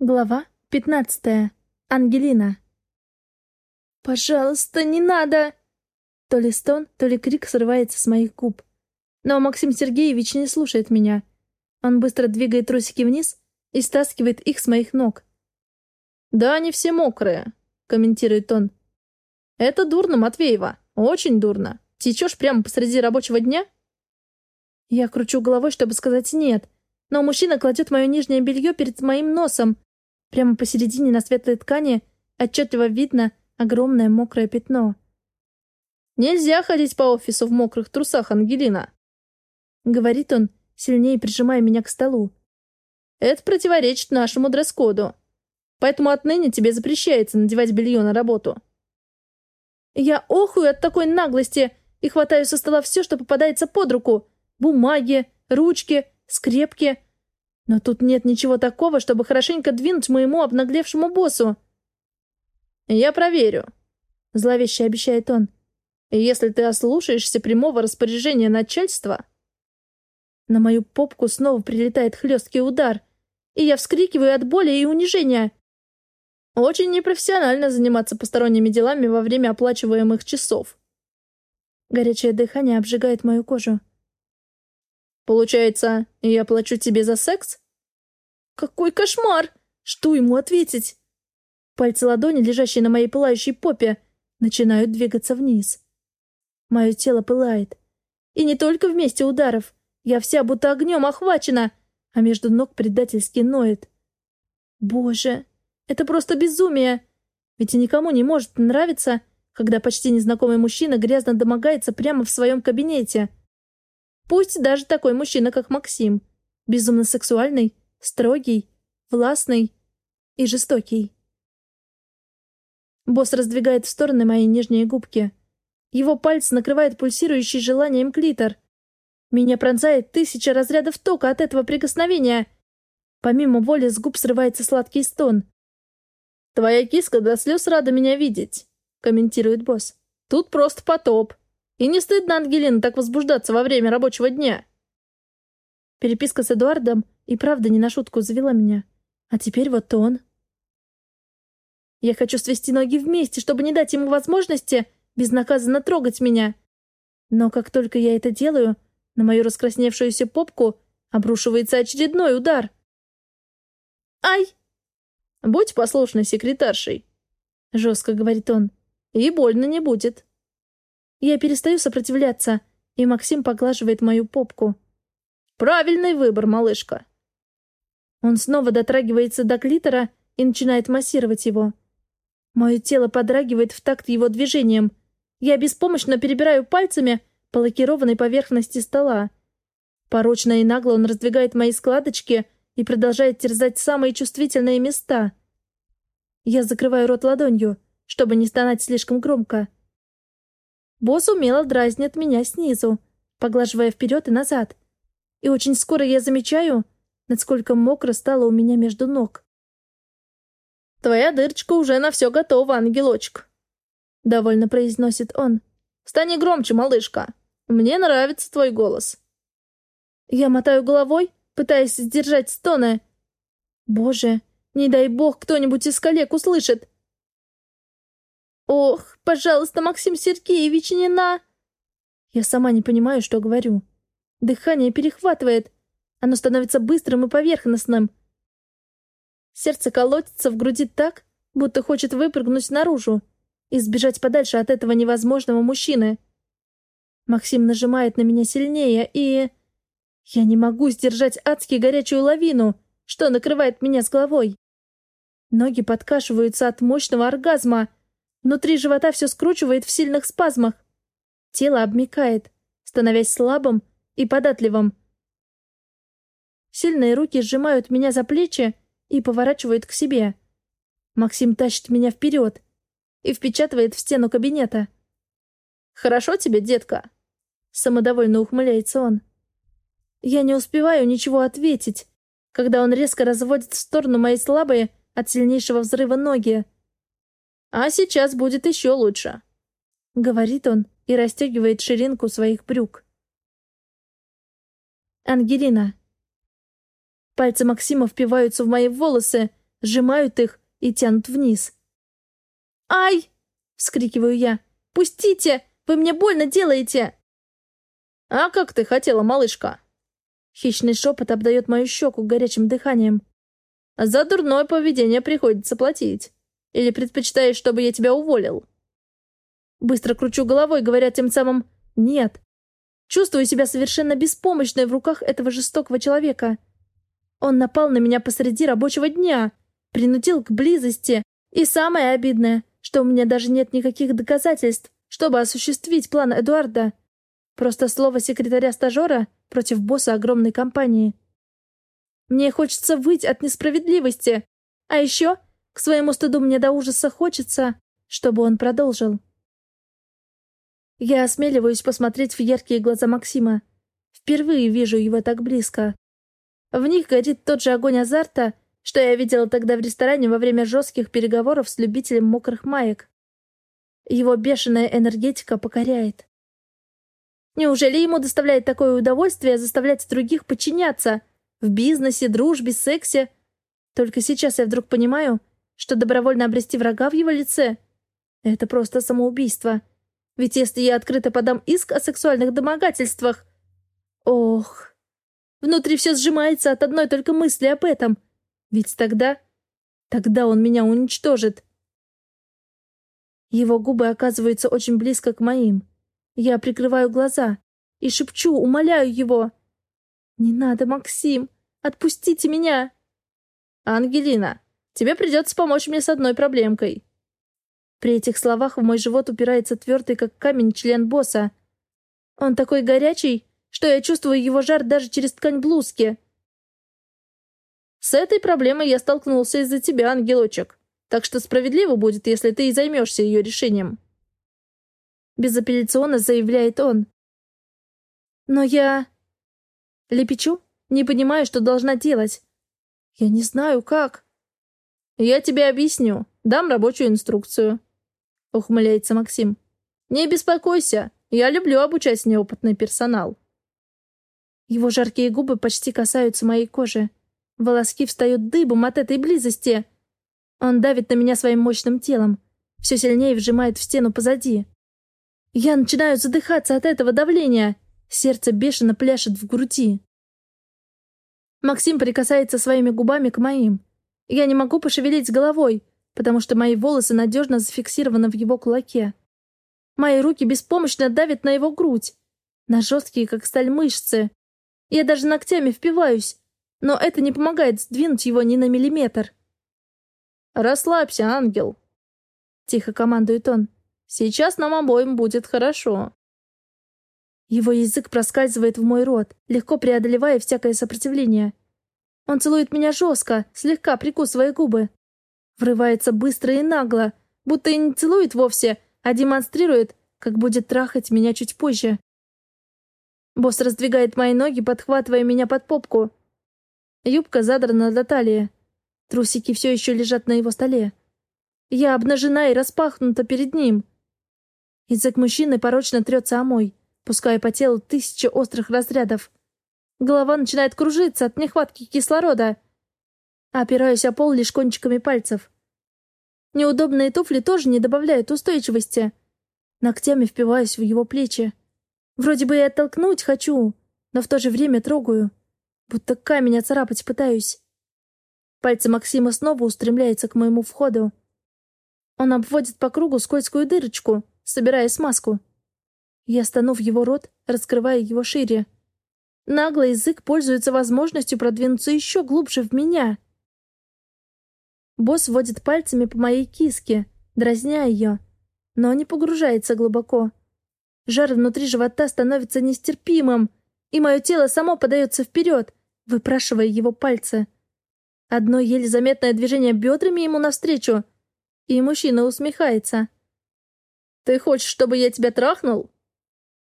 Глава пятнадцатая. Ангелина. «Пожалуйста, не надо!» То ли стон, то ли крик срывается с моих губ. Но Максим Сергеевич не слушает меня. Он быстро двигает трусики вниз и стаскивает их с моих ног. «Да, они все мокрые», — комментирует он. «Это дурно, Матвеева, очень дурно. Течешь прямо посреди рабочего дня?» Я кручу головой, чтобы сказать «нет», но мужчина кладет мое нижнее белье перед моим носом, Прямо посередине на светлой ткани отчетливо видно огромное мокрое пятно. «Нельзя ходить по офису в мокрых трусах, Ангелина!» Говорит он, сильнее прижимая меня к столу. «Это противоречит нашему дресс-коду. Поэтому отныне тебе запрещается надевать белье на работу». Я охую от такой наглости и хватаю со стола все, что попадается под руку. Бумаги, ручки, скрепки — но тут нет ничего такого, чтобы хорошенько двинуть моему обнаглевшему боссу. «Я проверю», — зловеще обещает он. «Если ты ослушаешься прямого распоряжения начальства...» На мою попку снова прилетает хлесткий удар, и я вскрикиваю от боли и унижения. Очень непрофессионально заниматься посторонними делами во время оплачиваемых часов. Горячее дыхание обжигает мою кожу. Получается, я плачу тебе за секс? Какой кошмар! Что ему ответить? Пальцы ладони, лежащие на моей пылающей попе, начинают двигаться вниз. Мое тело пылает. И не только вместе ударов. Я вся будто огнем охвачена, а между ног предательски ноет. Боже, это просто безумие! Ведь и никому не может нравиться, когда почти незнакомый мужчина грязно домогается прямо в своем кабинете. Пусть даже такой мужчина, как Максим. Безумно сексуальный, строгий, властный и жестокий. Босс раздвигает в стороны мои нижние губки. Его пальцы накрывает пульсирующий желанием клитор. Меня пронзает тысяча разрядов тока от этого прикосновения. Помимо воли с губ срывается сладкий стон. «Твоя киска до слез рада меня видеть», — комментирует босс. «Тут просто потоп». И не стыдно, Ангелина, так возбуждаться во время рабочего дня?» Переписка с Эдуардом и правда не на шутку завела меня. А теперь вот он. Я хочу свести ноги вместе, чтобы не дать ему возможности безнаказанно трогать меня. Но как только я это делаю, на мою раскрасневшуюся попку обрушивается очередной удар. «Ай!» «Будь послушной секретаршей», — жестко говорит он, — «и больно не будет». Я перестаю сопротивляться, и Максим поглаживает мою попку. «Правильный выбор, малышка!» Он снова дотрагивается до клитора и начинает массировать его. Мое тело подрагивает в такт его движением. Я беспомощно перебираю пальцами по лакированной поверхности стола. Порочно и нагло он раздвигает мои складочки и продолжает терзать самые чувствительные места. Я закрываю рот ладонью, чтобы не стонать слишком громко. Босс умело дразнит меня снизу, поглаживая вперед и назад. И очень скоро я замечаю, насколько мокро стало у меня между ног. «Твоя дырочка уже на все готова, ангелочек», — довольно произносит он. «Стань громче, малышка. Мне нравится твой голос». Я мотаю головой, пытаясь сдержать стоны. Боже, не дай бог кто-нибудь из коллег услышит. «Ох, пожалуйста, Максим Сергеевич, не на...» Я сама не понимаю, что говорю. Дыхание перехватывает. Оно становится быстрым и поверхностным. Сердце колотится в груди так, будто хочет выпрыгнуть наружу и сбежать подальше от этого невозможного мужчины. Максим нажимает на меня сильнее, и... Я не могу сдержать адски горячую лавину, что накрывает меня с головой. Ноги подкашиваются от мощного оргазма, Внутри живота все скручивает в сильных спазмах. Тело обмикает, становясь слабым и податливым. Сильные руки сжимают меня за плечи и поворачивают к себе. Максим тащит меня вперед и впечатывает в стену кабинета. «Хорошо тебе, детка?» Самодовольно ухмыляется он. Я не успеваю ничего ответить, когда он резко разводит в сторону мои слабые от сильнейшего взрыва ноги. А сейчас будет еще лучше», — говорит он и расстегивает ширинку своих брюк. Ангелина. Пальцы Максима впиваются в мои волосы, сжимают их и тянут вниз. «Ай!» — вскрикиваю я. «Пустите! Вы мне больно делаете!» «А как ты хотела, малышка?» Хищный шепот обдает мою щеку горячим дыханием. «За дурное поведение приходится платить. Или предпочитаешь, чтобы я тебя уволил?» Быстро кручу головой, говоря тем самым «нет». Чувствую себя совершенно беспомощной в руках этого жестокого человека. Он напал на меня посреди рабочего дня, принудил к близости, и самое обидное, что у меня даже нет никаких доказательств, чтобы осуществить план Эдуарда. Просто слово секретаря-стажера против босса огромной компании. Мне хочется выть от несправедливости. А еще, к своему стыду мне до ужаса хочется, чтобы он продолжил. Я осмеливаюсь посмотреть в яркие глаза Максима. Впервые вижу его так близко. В них горит тот же огонь азарта, что я видела тогда в ресторане во время жестких переговоров с любителем мокрых маек. Его бешеная энергетика покоряет. Неужели ему доставляет такое удовольствие заставлять других подчиняться? В бизнесе, дружбе, сексе? Только сейчас я вдруг понимаю, что добровольно обрести врага в его лице — это просто самоубийство. Ведь если я открыто подам иск о сексуальных домогательствах... Ох... Внутри все сжимается от одной только мысли об этом. Ведь тогда... Тогда он меня уничтожит. Его губы оказываются очень близко к моим. Я прикрываю глаза и шепчу, умоляю его. «Не надо, Максим! Отпустите меня!» «Ангелина, тебе придется помочь мне с одной проблемкой». При этих словах в мой живот упирается твердый, как камень, член босса. Он такой горячий, что я чувствую его жар даже через ткань блузки. «С этой проблемой я столкнулся из-за тебя, ангелочек, так что справедливо будет, если ты и займешься ее решением» безапелляционно заявляет он. Но я... Лепечу, не понимаю, что должна делать. Я не знаю, как. Я тебе объясню, дам рабочую инструкцию. Ухмыляется Максим. Не беспокойся, я люблю обучать неопытный персонал. Его жаркие губы почти касаются моей кожи. Волоски встают дыбом от этой близости. Он давит на меня своим мощным телом, все сильнее вжимает в стену позади. Я начинаю задыхаться от этого давления. Сердце бешено пляшет в груди. Максим прикасается своими губами к моим. Я не могу пошевелить головой, потому что мои волосы надежно зафиксированы в его кулаке. Мои руки беспомощно давят на его грудь, на жесткие, как сталь, мышцы. Я даже ногтями впиваюсь, но это не помогает сдвинуть его ни на миллиметр. «Расслабься, ангел», — тихо командует он. Сейчас нам обоим будет хорошо». Его язык проскальзывает в мой рот, легко преодолевая всякое сопротивление. Он целует меня жестко, слегка прикусывая губы. Врывается быстро и нагло, будто и не целует вовсе, а демонстрирует, как будет трахать меня чуть позже. Босс раздвигает мои ноги, подхватывая меня под попку. Юбка задрана до талии. Трусики все еще лежат на его столе. Я обнажена и распахнута перед ним. Язык мужчины порочно трется о мой, пуская по телу тысячи острых разрядов. Голова начинает кружиться от нехватки кислорода. Опираюсь о пол лишь кончиками пальцев. Неудобные туфли тоже не добавляют устойчивости. Ногтями впиваюсь в его плечи. Вроде бы и оттолкнуть хочу, но в то же время трогаю. Будто камень оцарапать пытаюсь. Пальцы Максима снова устремляются к моему входу. Он обводит по кругу скользкую дырочку — собирая смазку. Я стану в его рот, раскрывая его шире. Наглый язык пользуется возможностью продвинуться еще глубже в меня. Босс водит пальцами по моей киске, дразня ее, но не погружается глубоко. Жар внутри живота становится нестерпимым, и мое тело само подается вперед, выпрашивая его пальцы. Одно еле заметное движение бедрами ему навстречу, и мужчина усмехается. Ты хочешь, чтобы я тебя трахнул?»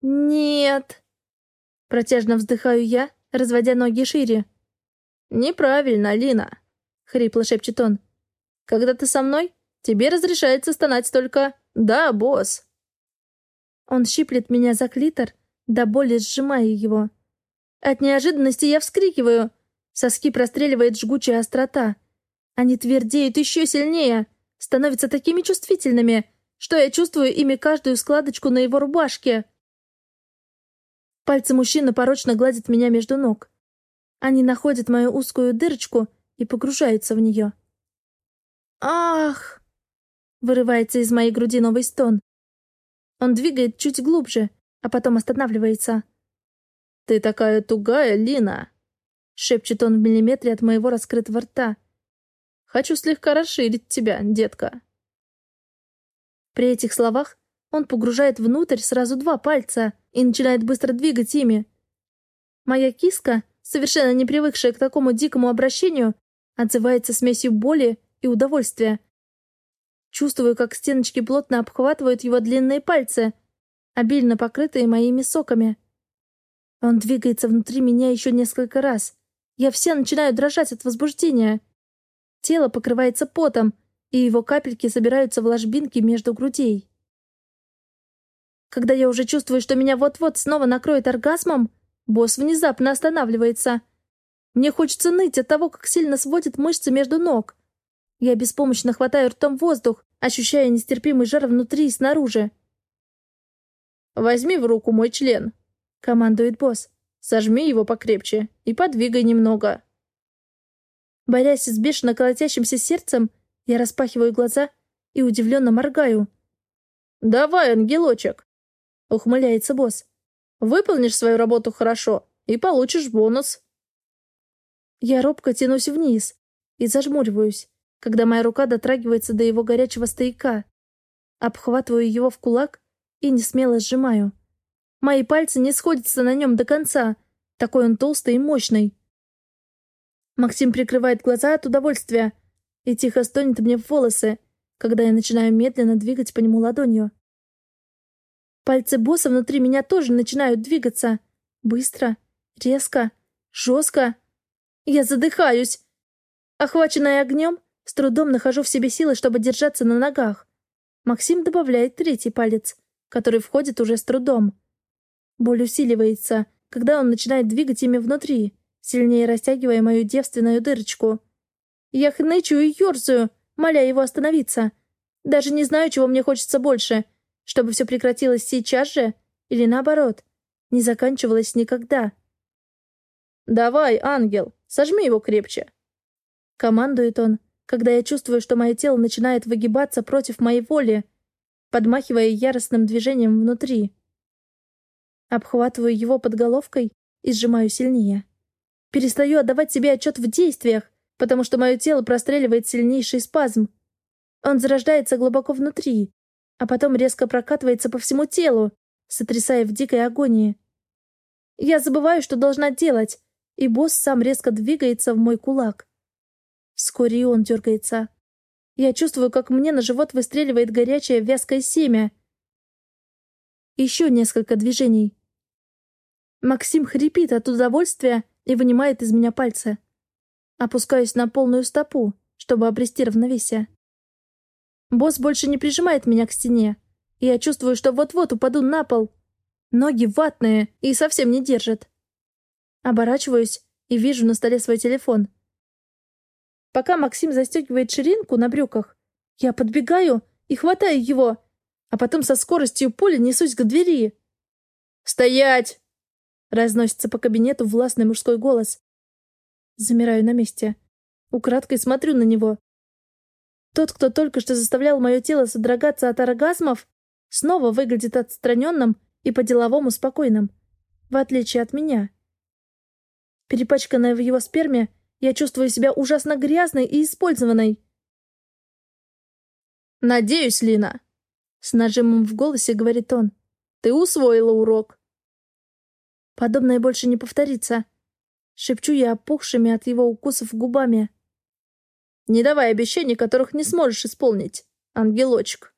«Нет». Протяжно вздыхаю я, разводя ноги шире. «Неправильно, Алина», — хрипло шепчет он. «Когда ты со мной, тебе разрешается стонать только «да, босс». Он щиплет меня за клитор, до боли сжимая его. От неожиданности я вскрикиваю. Соски простреливает жгучая острота. Они твердеют еще сильнее, становятся такими чувствительными, что я чувствую ими каждую складочку на его рубашке. Пальцы мужчины порочно гладят меня между ног. Они находят мою узкую дырочку и погружаются в нее. «Ах!» — вырывается из моей груди новый стон. Он двигает чуть глубже, а потом останавливается. «Ты такая тугая, Лина!» — шепчет он в миллиметре от моего раскрытого рта. «Хочу слегка расширить тебя, детка». При этих словах он погружает внутрь сразу два пальца и начинает быстро двигать ими. Моя киска, совершенно не привыкшая к такому дикому обращению, отзывается смесью боли и удовольствия. Чувствую, как стеночки плотно обхватывают его длинные пальцы, обильно покрытые моими соками. Он двигается внутри меня еще несколько раз. Я вся начинаю дрожать от возбуждения. Тело покрывается потом, и его капельки собираются в ложбинки между грудей. Когда я уже чувствую, что меня вот-вот снова накроет оргазмом, босс внезапно останавливается. Мне хочется ныть от того, как сильно сводит мышцы между ног. Я беспомощно хватаю ртом воздух, ощущая нестерпимый жар внутри и снаружи. «Возьми в руку мой член», — командует босс. «Сожми его покрепче и подвигай немного». Борясь с бешено колотящимся сердцем, я распахиваю глаза и удивленно моргаю. «Давай, ангелочек!» — ухмыляется босс. «Выполнишь свою работу хорошо и получишь бонус». Я робко тянусь вниз и зажмуриваюсь, когда моя рука дотрагивается до его горячего стояка. Обхватываю его в кулак и не смело сжимаю. Мои пальцы не сходятся на нем до конца, такой он толстый и мощный. Максим прикрывает глаза от удовольствия, и тихо стонет мне в волосы, когда я начинаю медленно двигать по нему ладонью. Пальцы босса внутри меня тоже начинают двигаться. Быстро, резко, жестко. Я задыхаюсь. Охваченная огнем, с трудом нахожу в себе силы, чтобы держаться на ногах. Максим добавляет третий палец, который входит уже с трудом. Боль усиливается, когда он начинает двигать ими внутри, сильнее растягивая мою девственную дырочку. Я хнычу и ерзаю, моля его остановиться. Даже не знаю, чего мне хочется больше. Чтобы все прекратилось сейчас же или наоборот, не заканчивалось никогда. «Давай, ангел, сожми его крепче!» Командует он, когда я чувствую, что мое тело начинает выгибаться против моей воли, подмахивая яростным движением внутри. Обхватываю его под головкой и сжимаю сильнее. Перестаю отдавать себе отчет в действиях, потому что мое тело простреливает сильнейший спазм. Он зарождается глубоко внутри, а потом резко прокатывается по всему телу, сотрясая в дикой агонии. Я забываю, что должна делать, и босс сам резко двигается в мой кулак. Вскоре и он дергается. Я чувствую, как мне на живот выстреливает горячее вязкое семя. Еще несколько движений. Максим хрипит от удовольствия и вынимает из меня пальцы. Опускаюсь на полную стопу, чтобы обрести равновесие. Босс больше не прижимает меня к стене, и я чувствую, что вот-вот упаду на пол. Ноги ватные и совсем не держат. Оборачиваюсь и вижу на столе свой телефон. Пока Максим застегивает ширинку на брюках, я подбегаю и хватаю его, а потом со скоростью пули несусь к двери. «Стоять!» — разносится по кабинету властный мужской голос. Замираю на месте. Украдкой смотрю на него. Тот, кто только что заставлял мое тело содрогаться от оргазмов, снова выглядит отстраненным и по-деловому спокойным, в отличие от меня. Перепачканная в его сперме, я чувствую себя ужасно грязной и использованной. «Надеюсь, Лина», — с нажимом в голосе говорит он, — «ты усвоила урок». Подобное больше не повторится. Шепчу я опухшими от его укусов губами. «Не давай обещаний, которых не сможешь исполнить, ангелочек!»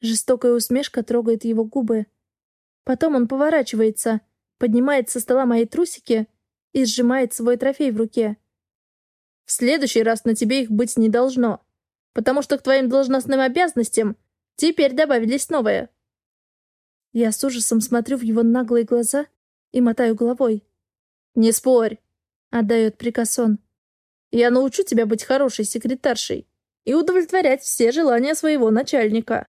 Жестокая усмешка трогает его губы. Потом он поворачивается, поднимает со стола мои трусики и сжимает свой трофей в руке. «В следующий раз на тебе их быть не должно, потому что к твоим должностным обязанностям теперь добавились новые». Я с ужасом смотрю в его наглые глаза и мотаю головой. «Не спорь!» — отдает приказ он. Я научу тебя быть хорошей секретаршей и удовлетворять все желания своего начальника.